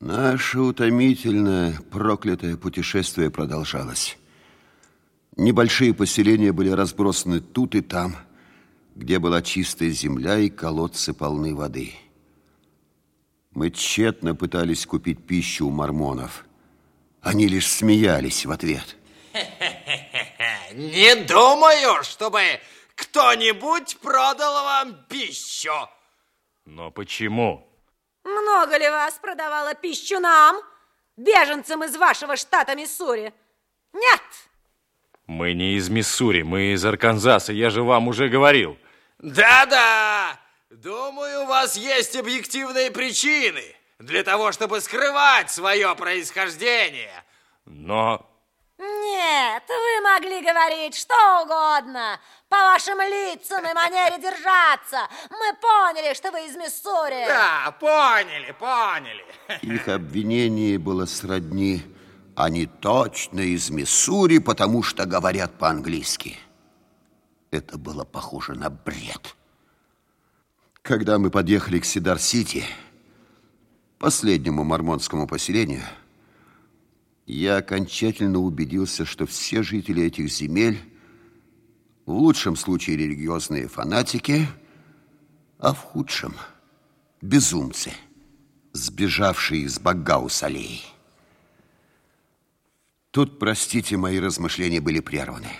Наше утомительное, проклятое путешествие продолжалось. Небольшие поселения были разбросаны тут и там, где была чистая земля и колодцы полны воды. Мы тщетно пытались купить пищу у мормонов. Они лишь смеялись в ответ. Не думаю, чтобы кто-нибудь продал вам пищу. Но почему? Много ли вас продавало пищу нам, беженцам из вашего штата Миссури? Нет! Мы не из Миссури, мы из Арканзаса, я же вам уже говорил. Да-да, думаю, у вас есть объективные причины для того, чтобы скрывать свое происхождение. Но могли говорить что угодно. По вашим лицам и манере держаться. Мы поняли, что вы из Миссури. Да, поняли, поняли. Их обвинение было сродни. Они точно из Миссури, потому что говорят по-английски. Это было похоже на бред. Когда мы подъехали к Сидар-Сити, последнему мормонскому поселению, я окончательно убедился, что все жители этих земель в лучшем случае религиозные фанатики, а в худшем – безумцы, сбежавшие из Багаус-аллеи. Тут, простите, мои размышления были прерваны.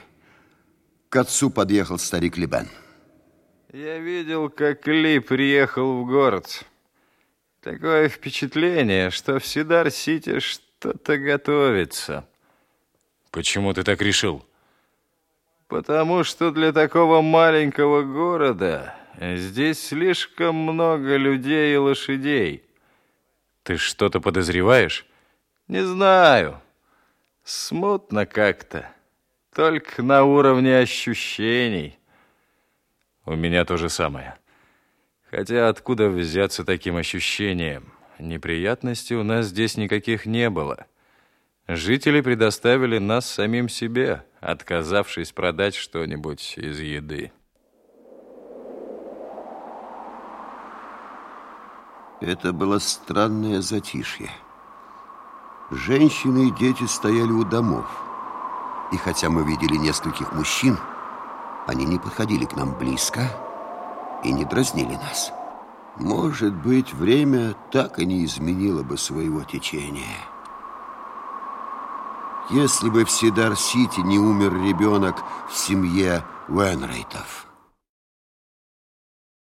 К отцу подъехал старик Либен. Я видел, как Ли приехал в город. Такое впечатление, что в Сидар-Сити что-то готовится. Почему ты так решил? Потому что для такого маленького города здесь слишком много людей и лошадей. Ты что-то подозреваешь? Не знаю. Смутно как-то. Только на уровне ощущений. У меня то же самое. Хотя откуда взяться таким ощущением? Неприятностей у нас здесь никаких не было. Жители предоставили нас самим себе, отказавшись продать что-нибудь из еды. Это было странное затишье. Женщины и дети стояли у домов. И хотя мы видели нескольких мужчин, они не подходили к нам близко и не дразнили нас. Может быть, время так и не изменило бы своего течения. Если бы в Сидар-Сити не умер ребенок в семье Уэнрейтов.